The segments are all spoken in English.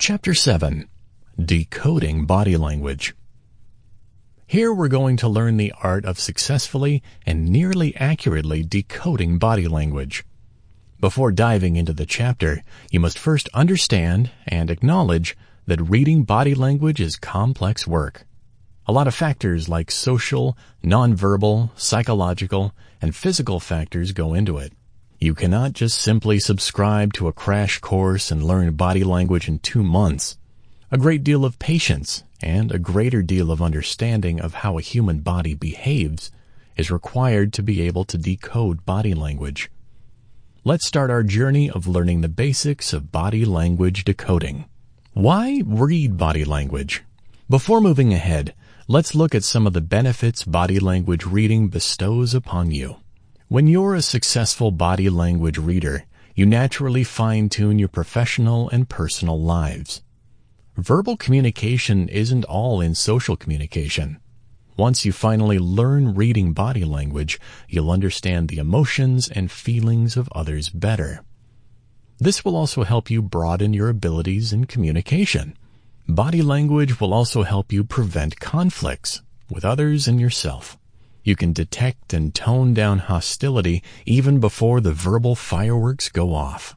Chapter 7 Decoding Body Language Here we're going to learn the art of successfully and nearly accurately decoding body language. Before diving into the chapter, you must first understand and acknowledge that reading body language is complex work. A lot of factors like social, nonverbal, psychological, and physical factors go into it. You cannot just simply subscribe to a crash course and learn body language in two months. A great deal of patience and a greater deal of understanding of how a human body behaves is required to be able to decode body language. Let's start our journey of learning the basics of body language decoding. Why read body language? Before moving ahead, let's look at some of the benefits body language reading bestows upon you. When you're a successful body language reader, you naturally fine-tune your professional and personal lives. Verbal communication isn't all in social communication. Once you finally learn reading body language, you'll understand the emotions and feelings of others better. This will also help you broaden your abilities in communication. Body language will also help you prevent conflicts with others and yourself. You can detect and tone down hostility even before the verbal fireworks go off.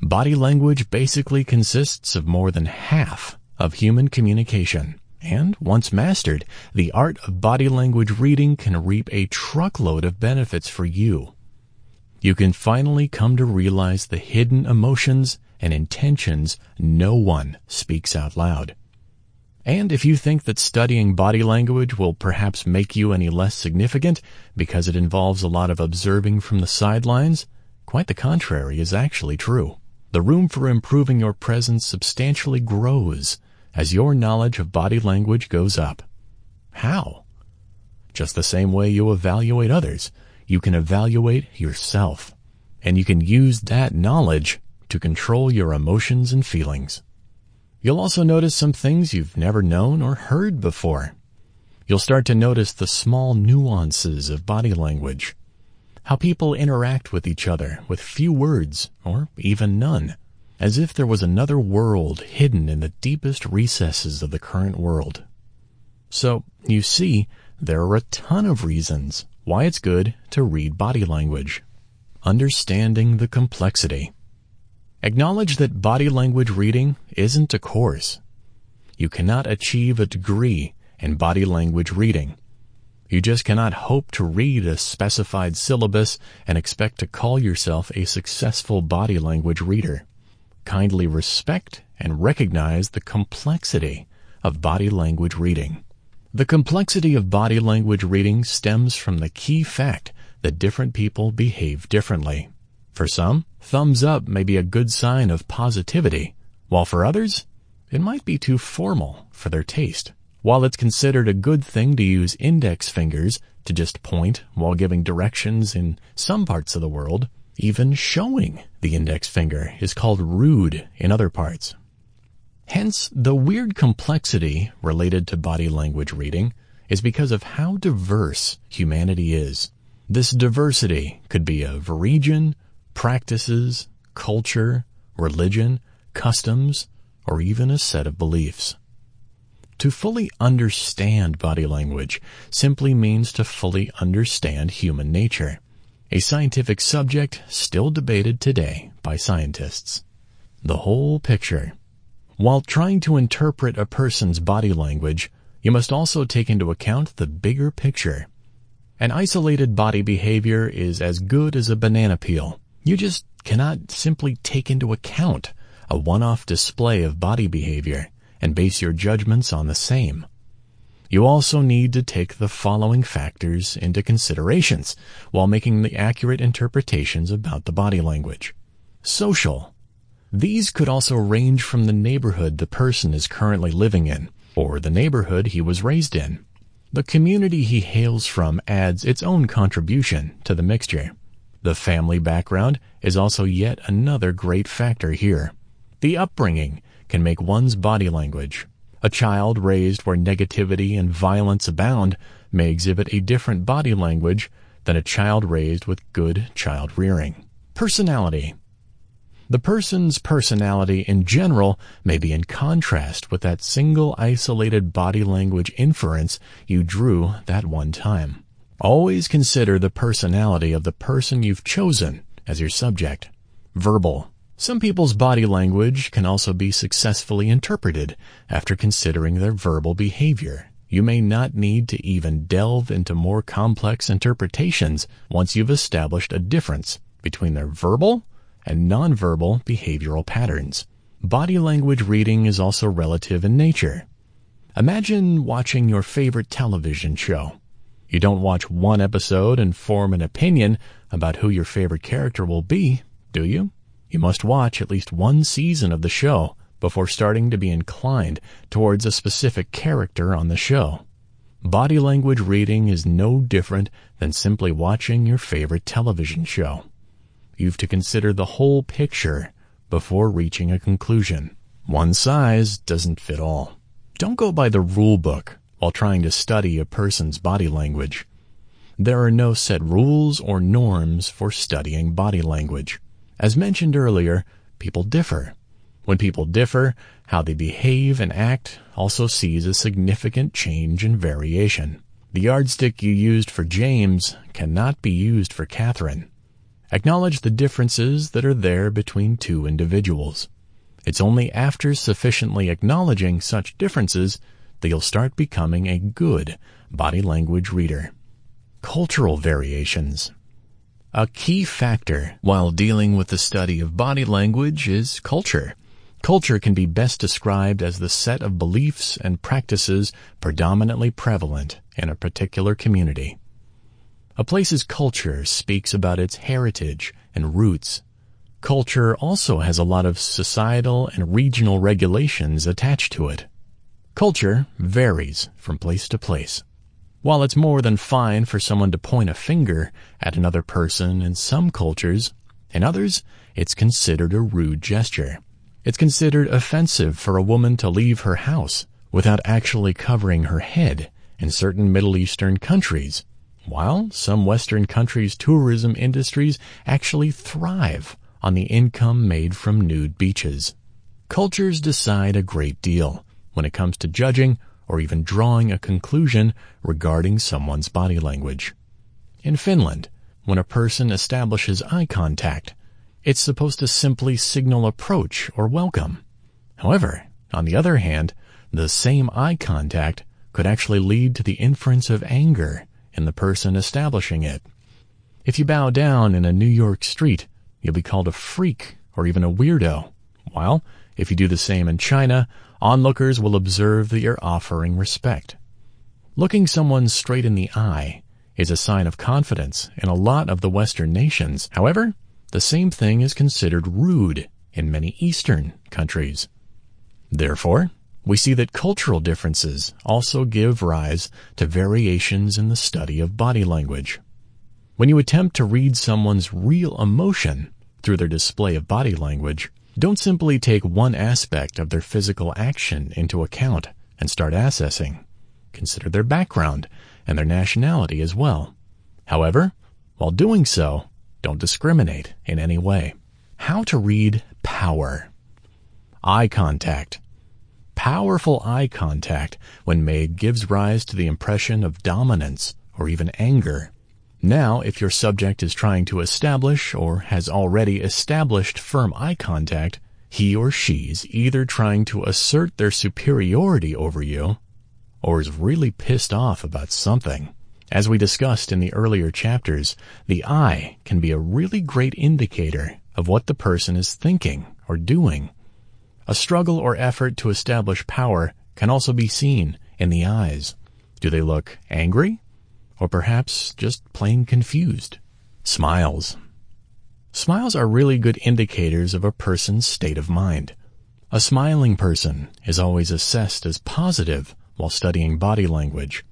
Body language basically consists of more than half of human communication. And once mastered, the art of body language reading can reap a truckload of benefits for you. You can finally come to realize the hidden emotions and intentions no one speaks out loud. And if you think that studying body language will perhaps make you any less significant because it involves a lot of observing from the sidelines, quite the contrary is actually true. The room for improving your presence substantially grows as your knowledge of body language goes up. How? Just the same way you evaluate others, you can evaluate yourself. And you can use that knowledge to control your emotions and feelings. You'll also notice some things you've never known or heard before. You'll start to notice the small nuances of body language, how people interact with each other with few words or even none as if there was another world hidden in the deepest recesses of the current world. So, you see, there are a ton of reasons why it's good to read body language. Understanding the complexity. Acknowledge that body language reading isn't a course. You cannot achieve a degree in body language reading. You just cannot hope to read a specified syllabus and expect to call yourself a successful body language reader kindly respect and recognize the complexity of body language reading. The complexity of body language reading stems from the key fact that different people behave differently. For some, thumbs up may be a good sign of positivity, while for others, it might be too formal for their taste. While it's considered a good thing to use index fingers to just point while giving directions in some parts of the world, even showing the index finger is called rude in other parts. Hence, the weird complexity related to body language reading is because of how diverse humanity is. This diversity could be of region, practices, culture, religion, customs, or even a set of beliefs. To fully understand body language simply means to fully understand human nature a scientific subject still debated today by scientists. The whole picture. While trying to interpret a person's body language, you must also take into account the bigger picture. An isolated body behavior is as good as a banana peel. You just cannot simply take into account a one-off display of body behavior and base your judgments on the same. You also need to take the following factors into considerations while making the accurate interpretations about the body language. Social. These could also range from the neighborhood the person is currently living in, or the neighborhood he was raised in. The community he hails from adds its own contribution to the mixture. The family background is also yet another great factor here. The upbringing can make one's body language a child raised where negativity and violence abound may exhibit a different body language than a child raised with good child rearing. Personality. The person's personality in general may be in contrast with that single isolated body language inference you drew that one time. Always consider the personality of the person you've chosen as your subject. Verbal. Some people's body language can also be successfully interpreted after considering their verbal behavior. You may not need to even delve into more complex interpretations once you've established a difference between their verbal and nonverbal behavioral patterns. Body language reading is also relative in nature. Imagine watching your favorite television show. You don't watch one episode and form an opinion about who your favorite character will be, do you? You must watch at least one season of the show before starting to be inclined towards a specific character on the show. Body language reading is no different than simply watching your favorite television show. You've to consider the whole picture before reaching a conclusion. One size doesn't fit all. Don't go by the rule book while trying to study a person's body language. There are no set rules or norms for studying body language. As mentioned earlier, people differ. When people differ, how they behave and act also sees a significant change and variation. The yardstick you used for James cannot be used for Catherine. Acknowledge the differences that are there between two individuals. It's only after sufficiently acknowledging such differences that you'll start becoming a good body language reader. Cultural variations. A key factor while dealing with the study of body language is culture. Culture can be best described as the set of beliefs and practices predominantly prevalent in a particular community. A place's culture speaks about its heritage and roots. Culture also has a lot of societal and regional regulations attached to it. Culture varies from place to place. While it's more than fine for someone to point a finger at another person in some cultures, in others, it's considered a rude gesture. It's considered offensive for a woman to leave her house without actually covering her head in certain Middle Eastern countries while some Western countries' tourism industries actually thrive on the income made from nude beaches. Cultures decide a great deal when it comes to judging or even drawing a conclusion regarding someone's body language. In Finland, when a person establishes eye contact, it's supposed to simply signal approach or welcome. However, on the other hand, the same eye contact could actually lead to the inference of anger in the person establishing it. If you bow down in a New York street, you'll be called a freak or even a weirdo. While, if you do the same in China, onlookers will observe that you're offering respect. Looking someone straight in the eye is a sign of confidence in a lot of the Western nations. However, the same thing is considered rude in many Eastern countries. Therefore, we see that cultural differences also give rise to variations in the study of body language. When you attempt to read someone's real emotion through their display of body language, don't simply take one aspect of their physical action into account and start assessing. Consider their background and their nationality as well. However, while doing so, don't discriminate in any way. How to read power. Eye contact Powerful eye contact, when made, gives rise to the impression of dominance or even anger. Now, if your subject is trying to establish or has already established firm eye contact, he or she's either trying to assert their superiority over you or is really pissed off about something. As we discussed in the earlier chapters, the eye can be a really great indicator of what the person is thinking or doing. A struggle or effort to establish power can also be seen in the eyes. Do they look angry? Or perhaps just plain confused? Smiles. Smiles are really good indicators of a person's state of mind. A smiling person is always assessed as positive while studying body language.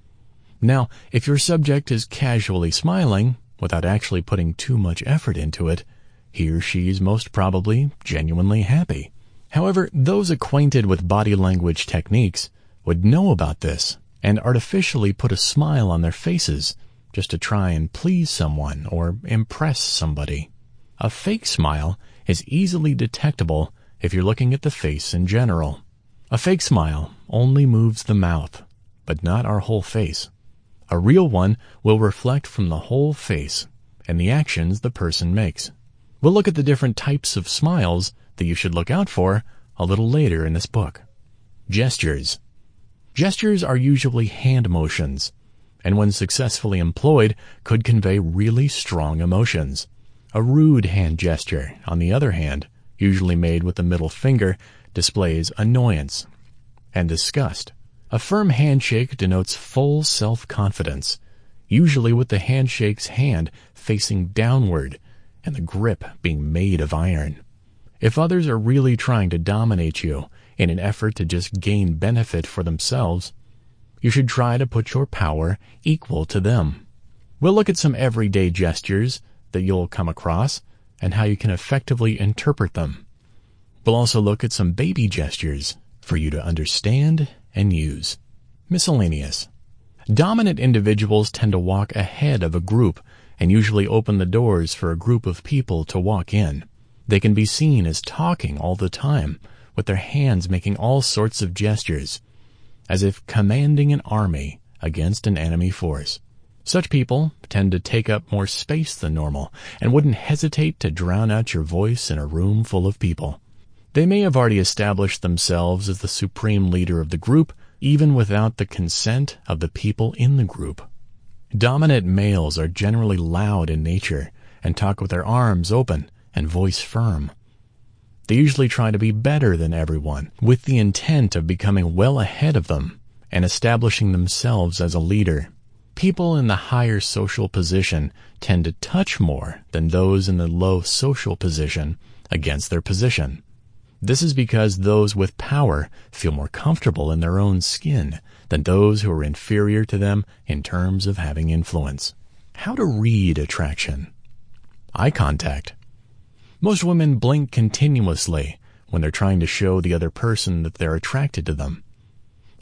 Now, if your subject is casually smiling, without actually putting too much effort into it, he or she is most probably genuinely happy. However, those acquainted with body language techniques would know about this and artificially put a smile on their faces just to try and please someone or impress somebody. A fake smile is easily detectable if you're looking at the face in general. A fake smile only moves the mouth, but not our whole face. A real one will reflect from the whole face and the actions the person makes. We'll look at the different types of smiles that you should look out for a little later in this book. Gestures. Gestures are usually hand motions, and when successfully employed, could convey really strong emotions. A rude hand gesture, on the other hand, usually made with the middle finger, displays annoyance and disgust. A firm handshake denotes full self-confidence, usually with the handshake's hand facing downward and the grip being made of iron. If others are really trying to dominate you in an effort to just gain benefit for themselves, you should try to put your power equal to them. We'll look at some everyday gestures that you'll come across and how you can effectively interpret them. We'll also look at some baby gestures for you to understand and use. Miscellaneous. Dominant individuals tend to walk ahead of a group and usually open the doors for a group of people to walk in. They can be seen as talking all the time, with their hands making all sorts of gestures, as if commanding an army against an enemy force. Such people tend to take up more space than normal and wouldn't hesitate to drown out your voice in a room full of people. They may have already established themselves as the supreme leader of the group, even without the consent of the people in the group. Dominant males are generally loud in nature and talk with their arms open and voice firm. They usually try to be better than everyone, with the intent of becoming well ahead of them and establishing themselves as a leader. People in the higher social position tend to touch more than those in the low social position against their position. This is because those with power feel more comfortable in their own skin than those who are inferior to them in terms of having influence. How to read attraction. Eye contact. Most women blink continuously when they're trying to show the other person that they're attracted to them.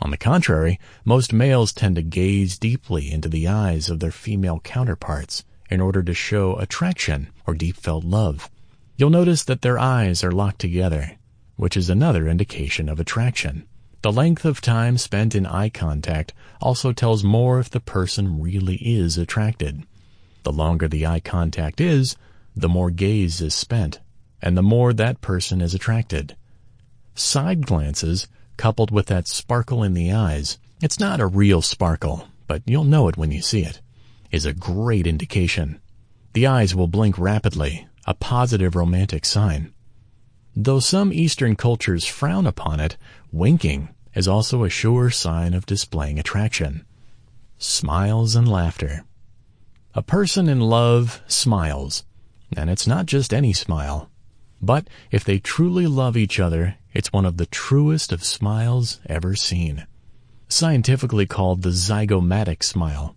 On the contrary, most males tend to gaze deeply into the eyes of their female counterparts in order to show attraction or deep felt love. You'll notice that their eyes are locked together, which is another indication of attraction. The length of time spent in eye contact also tells more if the person really is attracted. The longer the eye contact is, the more gaze is spent, and the more that person is attracted. Side glances, coupled with that sparkle in the eyes, it's not a real sparkle, but you'll know it when you see it, is a great indication. The eyes will blink rapidly, a positive romantic sign. Though some Eastern cultures frown upon it, winking is also a sure sign of displaying attraction. Smiles and laughter. A person in love smiles, and it's not just any smile. But if they truly love each other, it's one of the truest of smiles ever seen. Scientifically called the zygomatic smile.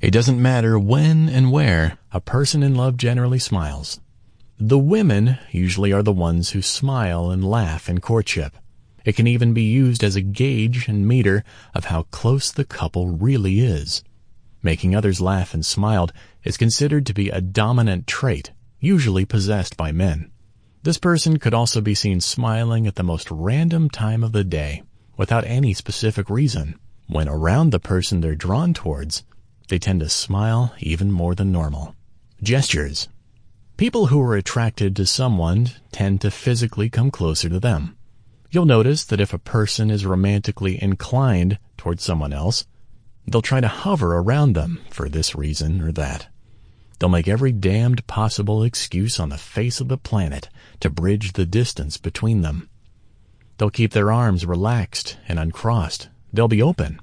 It doesn't matter when and where, a person in love generally smiles. The women usually are the ones who smile and laugh in courtship. It can even be used as a gauge and meter of how close the couple really is. Making others laugh and smile is considered to be a dominant trait usually possessed by men. This person could also be seen smiling at the most random time of the day, without any specific reason. When around the person they're drawn towards, they tend to smile even more than normal. Gestures. People who are attracted to someone tend to physically come closer to them. You'll notice that if a person is romantically inclined towards someone else, they'll try to hover around them for this reason or that. They'll make every damned possible excuse on the face of the planet to bridge the distance between them. They'll keep their arms relaxed and uncrossed. They'll be open.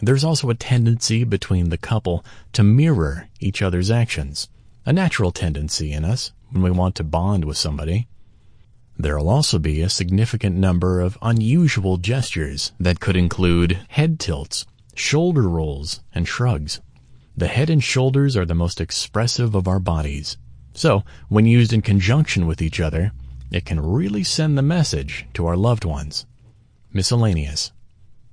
There's also a tendency between the couple to mirror each other's actions, a natural tendency in us when we want to bond with somebody. There'll also be a significant number of unusual gestures that could include head tilts, shoulder rolls, and shrugs. The head and shoulders are the most expressive of our bodies. So, when used in conjunction with each other, it can really send the message to our loved ones. Miscellaneous.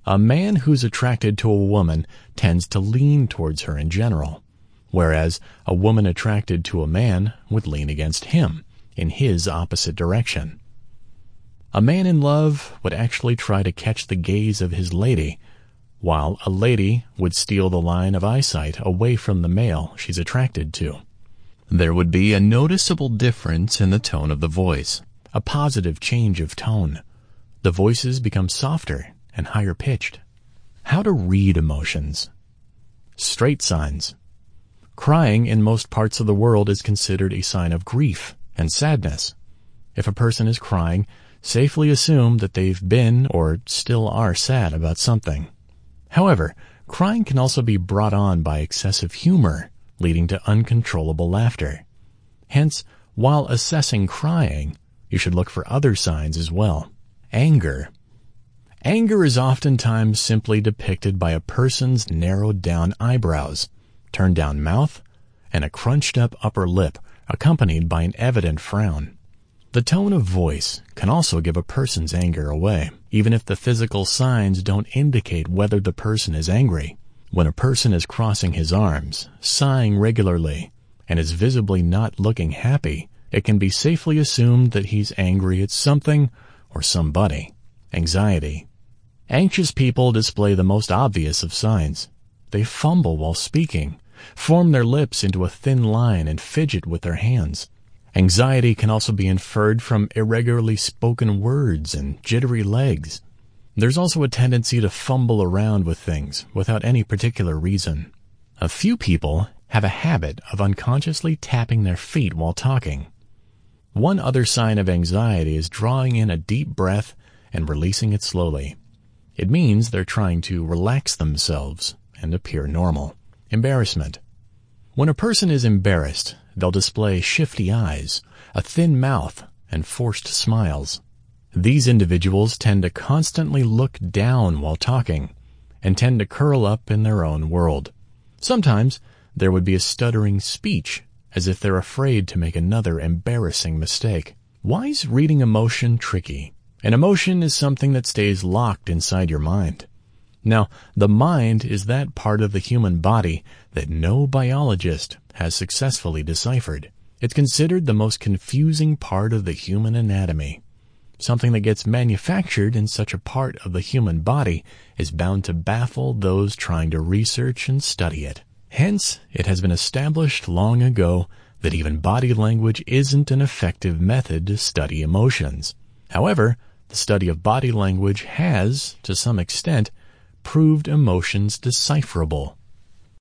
A man who's attracted to a woman tends to lean towards her in general, whereas a woman attracted to a man would lean against him, in his opposite direction. A man in love would actually try to catch the gaze of his lady, while a lady would steal the line of eyesight away from the male she's attracted to. There would be a noticeable difference in the tone of the voice, a positive change of tone. The voices become softer and higher pitched. How to read emotions. Straight signs. Crying in most parts of the world is considered a sign of grief and sadness. If a person is crying, safely assume that they've been or still are sad about something. However, crying can also be brought on by excessive humor, leading to uncontrollable laughter. Hence, while assessing crying, you should look for other signs as well. Anger. Anger is oftentimes simply depicted by a person's narrowed down eyebrows, turned down mouth, and a crunched up upper lip accompanied by an evident frown. The tone of voice can also give a person's anger away, even if the physical signs don't indicate whether the person is angry. When a person is crossing his arms, sighing regularly, and is visibly not looking happy, it can be safely assumed that he's angry at something or somebody. Anxiety. Anxious people display the most obvious of signs. They fumble while speaking, form their lips into a thin line, and fidget with their hands. Anxiety can also be inferred from irregularly spoken words and jittery legs. There's also a tendency to fumble around with things without any particular reason. A few people have a habit of unconsciously tapping their feet while talking. One other sign of anxiety is drawing in a deep breath and releasing it slowly. It means they're trying to relax themselves and appear normal. Embarrassment. When a person is embarrassed, they'll display shifty eyes, a thin mouth, and forced smiles. These individuals tend to constantly look down while talking and tend to curl up in their own world. Sometimes there would be a stuttering speech as if they're afraid to make another embarrassing mistake. Why is reading emotion tricky? An emotion is something that stays locked inside your mind. Now, the mind is that part of the human body that no biologist has successfully deciphered. It's considered the most confusing part of the human anatomy. Something that gets manufactured in such a part of the human body is bound to baffle those trying to research and study it. Hence, it has been established long ago that even body language isn't an effective method to study emotions. However, the study of body language has, to some extent, proved emotions decipherable.